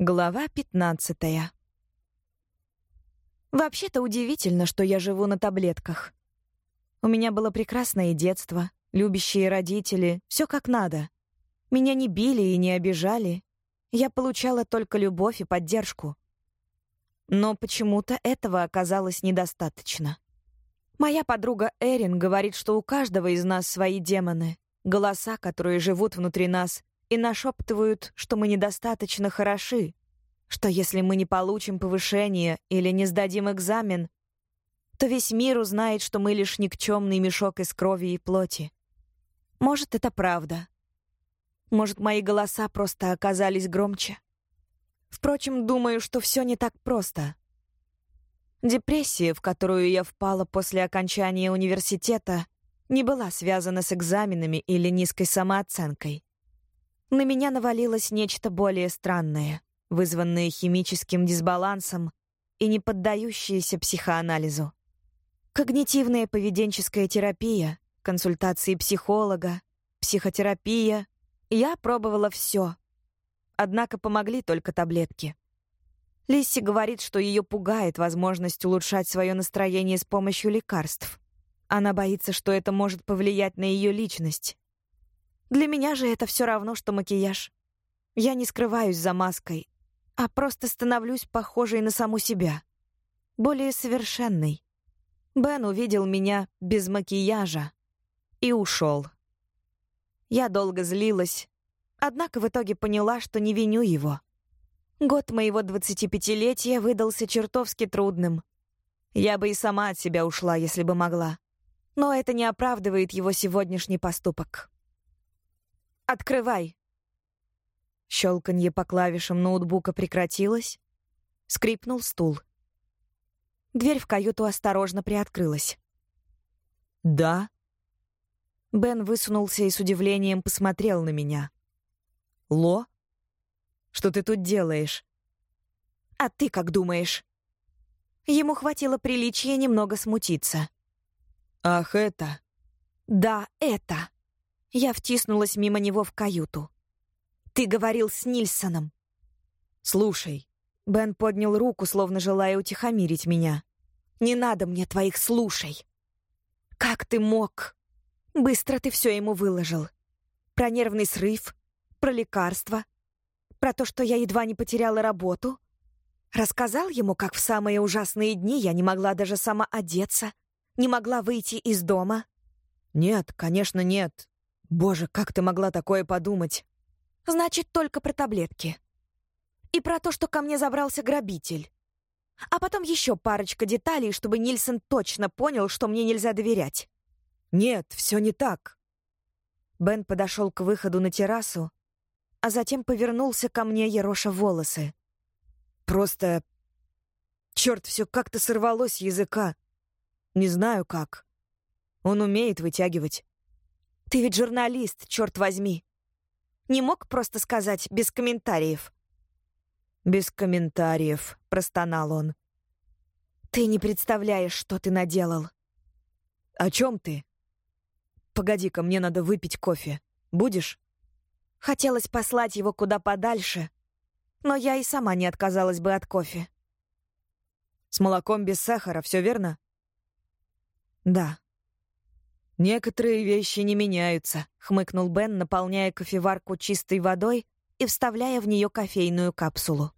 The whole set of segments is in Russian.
Глава 15. Вообще-то удивительно, что я живу на таблетках. У меня было прекрасное детство, любящие родители, все как надо. Меня не били и не обижали. Я получала только любовь и поддержку. Но почему-то этого оказалось недостаточно. Моя подруга Эрин говорит, что у каждого из нас свои демоны, голоса, которые живут внутри нас и нашептывают, что мы недостаточно хороши, что если мы не получим повышение или не сдадим экзамен, то весь мир узнает, что мы лишь никчемный мешок из крови и плоти. Может, это правда. Может, мои голоса просто оказались громче. Впрочем, думаю, что все не так просто. Депрессия, в которую я впала после окончания университета, не была связана с экзаменами или низкой самооценкой на меня навалилось нечто более странное, вызванное химическим дисбалансом и не поддающееся психоанализу. Когнитивная поведенческая терапия, консультации психолога, психотерапия. Я пробовала все. Однако помогли только таблетки. Лисси говорит, что ее пугает возможность улучшать свое настроение с помощью лекарств. Она боится, что это может повлиять на ее личность, для меня же это все равно, что макияж. Я не скрываюсь за маской, а просто становлюсь похожей на саму себя. Более совершенной. Бен увидел меня без макияжа и ушел. Я долго злилась, однако в итоге поняла, что не виню его. Год моего 25-летия выдался чертовски трудным. Я бы и сама от себя ушла, если бы могла. Но это не оправдывает его сегодняшний поступок. «Открывай!» Щелканье по клавишам ноутбука прекратилось. Скрипнул стул. Дверь в каюту осторожно приоткрылась. «Да?» Бен высунулся и с удивлением посмотрел на меня. «Ло? Что ты тут делаешь?» «А ты как думаешь?» Ему хватило приличия немного смутиться. «Ах, это...» «Да, это...» Я втиснулась мимо него в каюту. «Ты говорил с Нильсоном». «Слушай». Бен поднял руку, словно желая утихомирить меня. «Не надо мне твоих «слушай». «Как ты мог?» Быстро ты все ему выложил. Про нервный срыв, про лекарства, про то, что я едва не потеряла работу. Рассказал ему, как в самые ужасные дни я не могла даже сама одеться, не могла выйти из дома. «Нет, конечно, нет. Боже, как ты могла такое подумать? Значит, только про таблетки. И про то, что ко мне забрался грабитель. А потом еще парочка деталей, чтобы Нильсон точно понял, что мне нельзя доверять. Нет, все не так. Бен подошел к выходу на террасу, а затем повернулся ко мне, ероша волосы. Просто... Черт, все как-то сорвалось языка. Не знаю как. Он умеет вытягивать. Ты ведь журналист, черт возьми. Не мог просто сказать без комментариев? Без комментариев, простонал он. Ты не представляешь, что ты наделал. О чем ты? Погоди-ка, мне надо выпить кофе. Будешь? Хотелось послать его куда подальше, но я и сама не отказалась бы от кофе. С молоком без сахара, все верно? Да. «Некоторые вещи не меняются», — хмыкнул Бен, наполняя кофеварку чистой водой и вставляя в нее кофейную капсулу.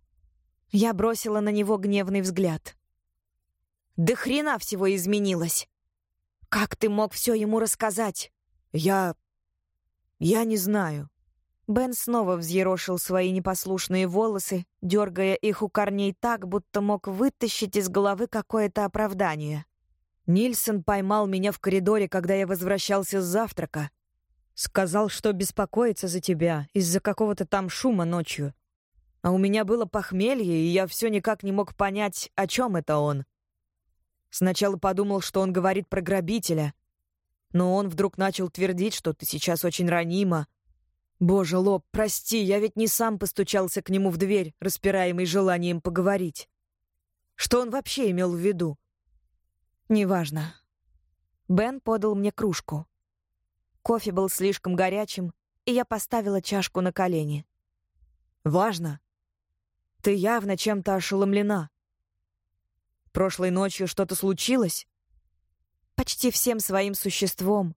Я бросила на него гневный взгляд. «Да хрена всего изменилось! Как ты мог все ему рассказать?» «Я... я не знаю». Бен снова взъерошил свои непослушные волосы, дергая их у корней так, будто мог вытащить из головы какое-то оправдание. Нильсон поймал меня в коридоре, когда я возвращался с завтрака. Сказал, что беспокоится за тебя из-за какого-то там шума ночью. А у меня было похмелье, и я все никак не мог понять, о чем это он. Сначала подумал, что он говорит про грабителя, но он вдруг начал твердить, что ты сейчас очень ранима. Боже, Лоб, прости, я ведь не сам постучался к нему в дверь, распираемый желанием поговорить. Что он вообще имел в виду? Неважно. Бен подал мне кружку. Кофе был слишком горячим, и я поставила чашку на колени. «Важно?» Ты явно чем-то ошеломлена. Прошлой ночью что-то случилось? Почти всем своим существом.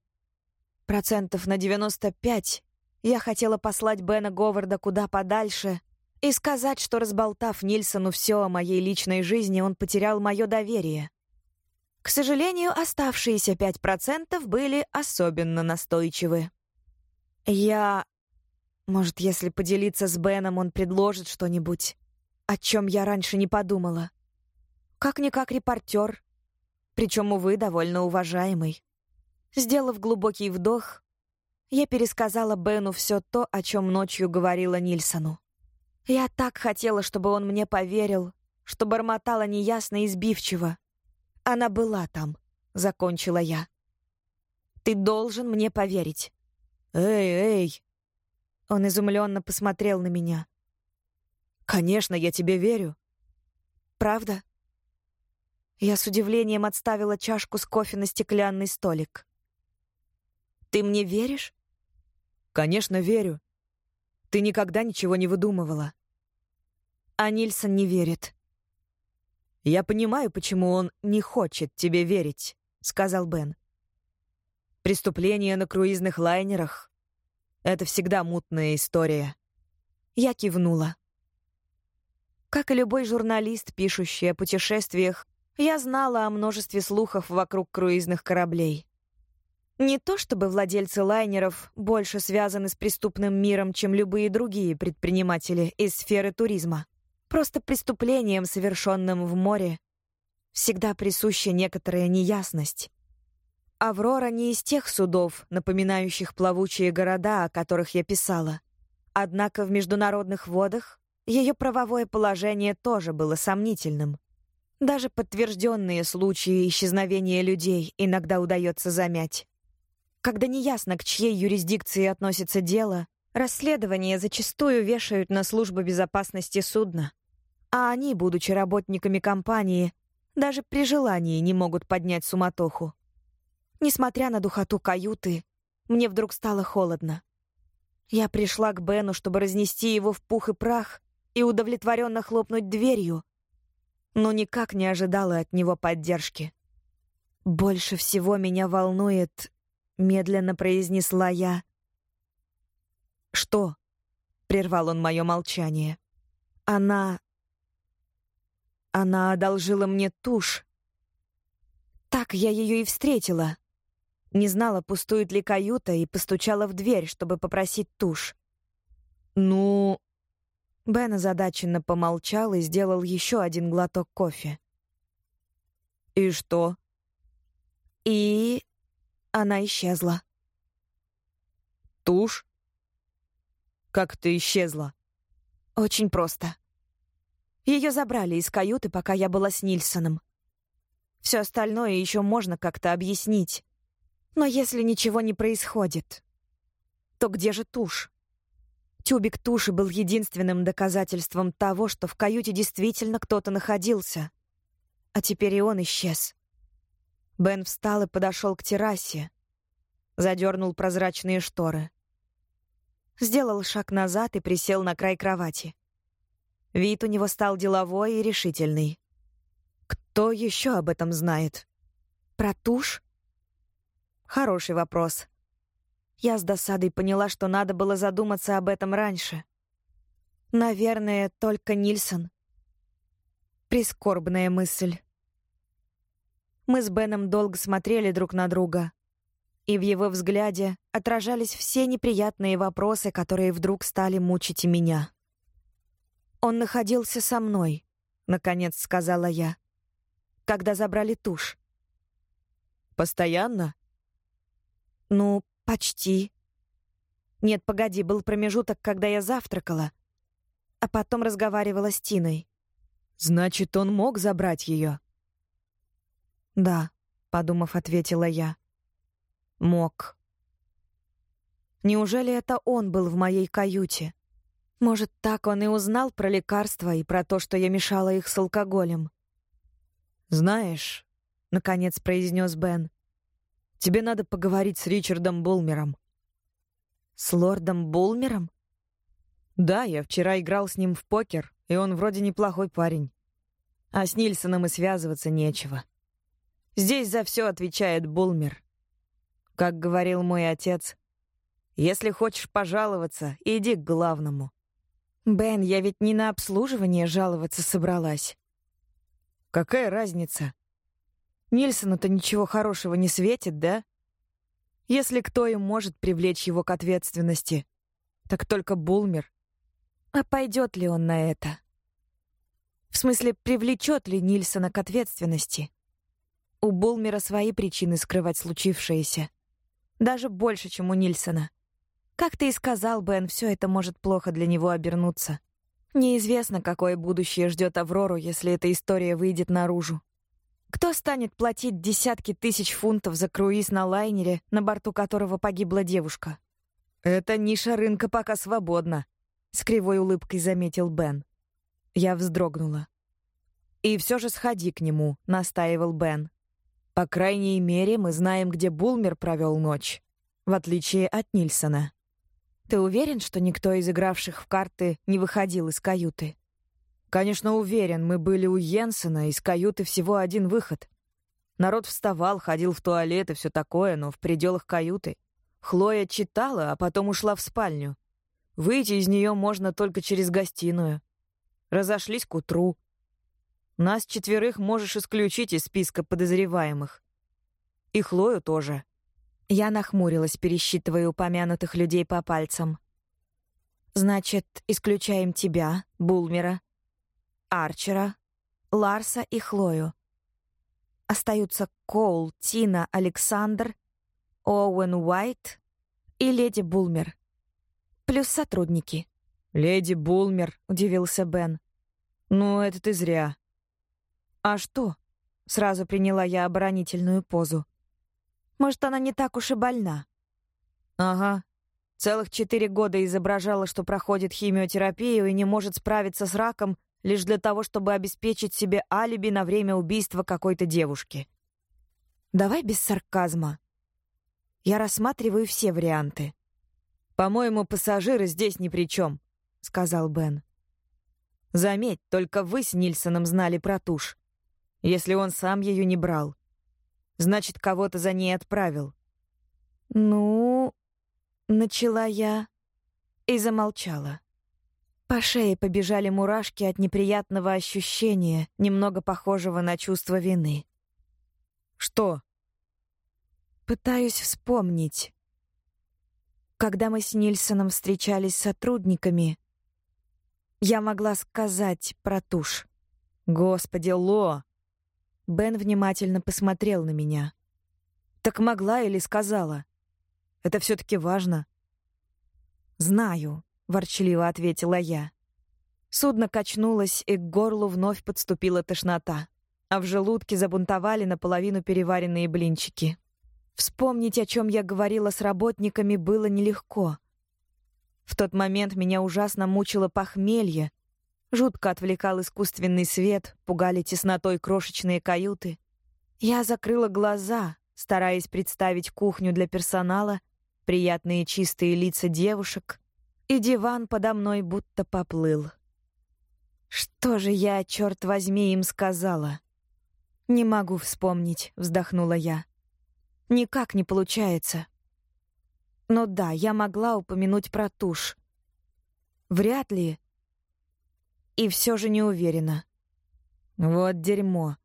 Процентов на 95 я хотела послать Бена Говарда куда подальше и сказать, что, разболтав Нильсону все о моей личной жизни, он потерял мое доверие. К сожалению, оставшиеся 5% были особенно настойчивы. Я... Может, если поделиться с Беном, он предложит что-нибудь, о чем я раньше не подумала. Как-никак репортер, причем, увы, довольно уважаемый. Сделав глубокий вдох, я пересказала Бену все то, о чем ночью говорила Нильсону. Я так хотела, чтобы он мне поверил, что бормотала неясно и сбивчиво. Она была там, закончила я. Ты должен мне поверить. Эй, эй. Он изумленно посмотрел на меня. Конечно, я тебе верю. Правда? Я с удивлением отставила чашку с кофе на стеклянный столик. Ты мне веришь? Конечно, верю. Ты никогда ничего не выдумывала. А Нильсон не верит. Я понимаю, почему он не хочет тебе верить, сказал Бен. Преступления на круизных лайнерах — это всегда мутная история. Я кивнула. Как и любой журналист, пишущий о путешествиях, я знала о множестве слухов вокруг круизных кораблей. Не то чтобы владельцы лайнеров больше связаны с преступным миром, чем любые другие предприниматели из сферы туризма. Просто преступлением, совершенным в море, всегда присуща некоторая неясность. «Аврора» не из тех судов, напоминающих плавучие города, о которых я писала. Однако в международных водах ее правовое положение тоже было сомнительным. Даже подтвержденные случаи исчезновения людей иногда удается замять. Когда неясно, к чьей юрисдикции относится дело, расследование зачастую вешают на службу безопасности судна. А они, будучи работниками компании, даже при желании не могут поднять суматоху. Несмотря на духоту каюты, мне вдруг стало холодно. Я пришла к Бену, чтобы разнести его в пух и прах, и удовлетворенно хлопнуть дверью, но никак не ожидала от него поддержки. «Больше всего меня волнует», — медленно произнесла я. «Что?» — прервал он мое молчание. «Она... она одолжила мне тушь. Так я ее и встретила. Не знала, пустует ли каюта, и постучала в дверь, чтобы попросить тушь. «Ну...» Бен озадаченно помолчал и сделал еще один глоток кофе. «И что?» «И...» Она исчезла. «Тушь? Как ты исчезла?» «Очень просто. Ее забрали из каюты, пока я была с Нильсоном. Все остальное еще можно как-то объяснить. Но если ничего не происходит, то где же тушь?» Тюбик туши был единственным доказательством того, что в каюте действительно кто-то находился. А теперь и он исчез. Бен встал и подошел к террасе. Задернул прозрачные шторы. Сделал шаг назад и присел на край кровати. Вид у него стал деловой и решительный. Кто еще об этом знает? Про тушь? Хороший вопрос. Я с досадой поняла, что надо было задуматься об этом раньше. Наверное, только Нильсон. Прискорбная мысль. Мы с Беном долго смотрели друг на друга, и в его взгляде отражались все неприятные вопросы, которые вдруг стали мучить и меня. «Он находился со мной», — наконец сказала я, — «когда забрали тушь». «Постоянно?» «Ну, Почти. Нет, погоди, был промежуток, когда я завтракала, а потом разговаривала с Тиной. Значит, он мог забрать ее? Да, подумав, ответила я. Мог. Неужели это он был в моей каюте? Может, так он и узнал про лекарства и про то, что я мешала их с алкоголем. Знаешь, наконец произнес Бен. Тебе надо поговорить с Ричардом Булмером». «С лордом Булмером?» Да, я вчера играл с ним в покер, и он вроде неплохой парень. А с Нильсоном и связываться нечего. Здесь за все отвечает Булмер. Как говорил мой отец, если хочешь пожаловаться, иди к главному. Бен, я ведь не на обслуживание жаловаться собралась. Какая разница? Нильсону-то ничего хорошего не светит, да? Если кто и может привлечь его к ответственности, так только Булмер. А пойдет ли он на это? В смысле, привлечет ли Нильсона к ответственности? У Булмера свои причины скрывать случившееся. Даже больше, чем у Нильсона. Как ты и сказал, Бен, все это может плохо для него обернуться. Неизвестно, какое будущее ждет Аврору, если эта история выйдет наружу. Кто станет платить десятки тысяч фунтов за круиз на лайнере, на борту которого погибла девушка? «Эта ниша рынка пока свободна», — с кривой улыбкой заметил Бен. Я вздрогнула. «И все же сходи к нему», — настаивал Бен. «По крайней мере, мы знаем, где Булмер провел ночь, в отличие от Нильсона». «Ты уверен, что никто из игравших в карты не выходил из каюты?» «Конечно, уверен. Мы были у Йенсена, из каюты всего один выход. Народ вставал, ходил в туалет и все такое, но в пределах каюты. Хлоя читала, а потом ушла в спальню. Выйти из нее можно только через гостиную. Разошлись к утру. Нас четверых можешь исключить из списка подозреваемых. И Хлою тоже. Я нахмурилась, пересчитывая упомянутых людей по пальцам. Значит, исключаем тебя, Булмера, Арчера, Ларса и Хлою. Остаются Коул, Тина, Александр, Оуэн Уайт и леди Булмер. Плюс сотрудники. «Леди Булмер», — удивился Бен. «Ну, это ты зря». «А что?» — сразу приняла я оборонительную позу. «Может, она не так уж и больна?» «Ага. Целых четыре года изображала, что проходит химиотерапию и не может справиться с раком лишь для того, чтобы обеспечить себе алиби на время убийства какой-то девушки». «Давай без сарказма. Я рассматриваю все варианты». «По-моему, пассажиры здесь ни при чем сказал Бен. Заметь, только вы с Нильсоном знали про тушь. Если он сам ее не брал, значит, кого-то за ней отправил. Ну, начала я и замолчала. По шее побежали мурашки от неприятного ощущения, немного похожего на чувство вины. Что? Пытаюсь вспомнить. Когда мы с Нильсоном встречались с сотрудниками, я могла сказать про тушь. Господи, Ло! Бен внимательно посмотрел на меня. Так могла или сказала? Это все таки важно. Знаю, ворчливо ответила я. Судно качнулось, и к горлу вновь подступила тошнота, а в желудке забунтовали наполовину переваренные блинчики. Вспомнить, о чем я говорила с работниками, было нелегко. В тот момент меня ужасно мучило похмелье. Жутко отвлекал искусственный свет, пугали теснотой крошечные каюты. Я закрыла глаза, стараясь представить кухню для персонала, приятные чистые лица девушек, и диван подо мной будто поплыл. Что же я, черт возьми, им сказала? Не могу вспомнить, вздохнула я. Никак не получается. Но да, я могла упомянуть про тушь. Вряд ли. И все же не уверена. Вот дерьмо.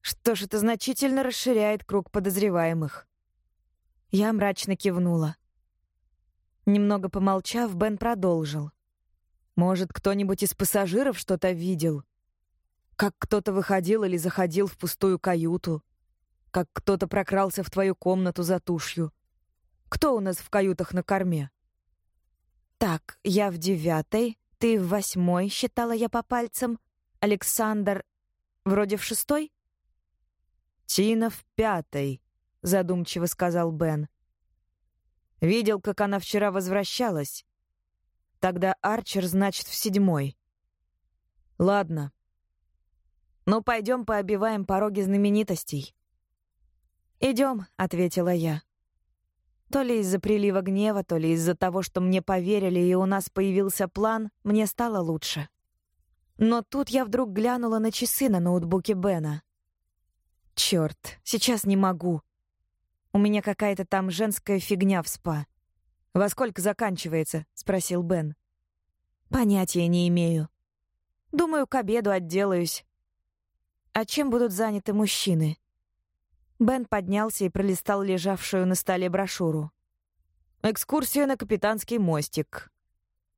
Что ж, это значительно расширяет круг подозреваемых. Я мрачно кивнула. Немного помолчав, Бен продолжил. Может, кто-нибудь из пассажиров что-то видел? Как кто-то выходил или заходил в пустую каюту? Как кто-то прокрался в твою комнату за тушью? Кто у нас в каютах на корме? Так, я в девятой, ты в восьмой, считала я по пальцам. Александр вроде в шестой? Тина в пятой, задумчиво сказал Бен. Видел, как она вчера возвращалась. Тогда Арчер, значит, в седьмой. Ладно. Ну, пойдем пообиваем пороги знаменитостей. Идем, ответила я. То ли из-за прилива гнева, то ли из-за того, что мне поверили и у нас появился план, мне стало лучше. Но тут я вдруг глянула на часы на ноутбуке Бена. Черт, сейчас не могу. У меня какая-то там женская фигня в спа. «Во сколько заканчивается?» — спросил Бен. «Понятия не имею. Думаю, к обеду отделаюсь. А чем будут заняты мужчины?» Бен поднялся и пролистал лежавшую на столе брошюру. «Экскурсия на капитанский мостик.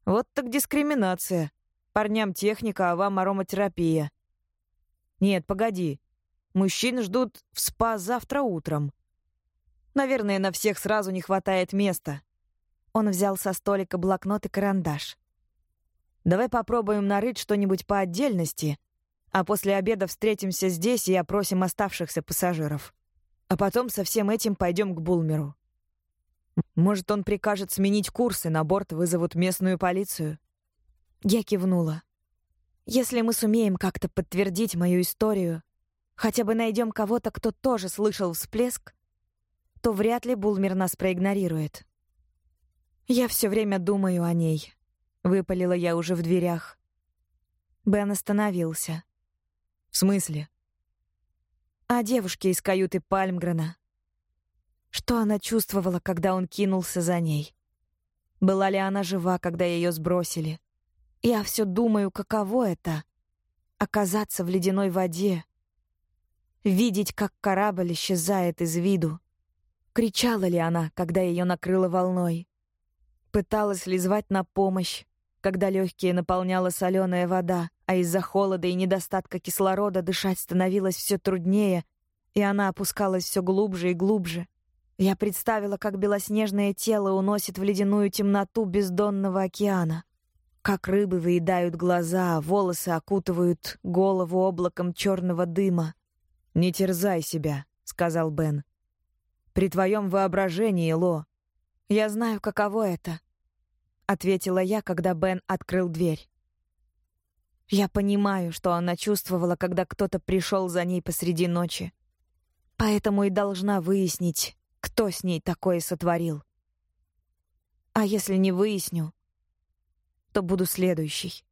Вот так дискриминация. Парням техника, а вам ароматерапия. Нет, погоди. Мужчин ждут в спа завтра утром. Наверное, на всех сразу не хватает места». Он взял со столика блокнот и карандаш. «Давай попробуем нарыть что-нибудь по отдельности, а после обеда встретимся здесь и опросим оставшихся пассажиров». А потом со всем этим пойдем к Булмеру. Может, он прикажет сменить курсы, на борт вызовут местную полицию. Я кивнула. Если мы сумеем как-то подтвердить мою историю, хотя бы найдем кого-то, кто тоже слышал всплеск, то вряд ли Булмер нас проигнорирует. Я все время думаю о ней. Выпалила я уже в дверях. Бен остановился. В смысле? О девушке из каюты Пальмгрена. Что она чувствовала, когда он кинулся за ней? Была ли она жива, когда ее сбросили? Я все думаю, каково это — оказаться в ледяной воде, видеть, как корабль исчезает из виду. Кричала ли она, когда ее накрыло волной? Пыталась ли звать на помощь, когда легкие наполняла соленая вода, а из-за холода и недостатка кислорода дышать становилось все труднее, и она опускалась все глубже и глубже. Я представила, как белоснежное тело уносит в ледяную темноту бездонного океана. Как рыбы выедают глаза, а волосы окутывают голову облаком черного дыма. «Не терзай себя», — сказал Бен. «При твоем воображении, Ло. Я знаю, каково это», — ответила я, когда Бен открыл дверь. Я понимаю, что она чувствовала, когда кто-то пришел за ней посреди ночи. Поэтому и должна выяснить, кто с ней такое сотворил. А если не выясню, то буду следующий.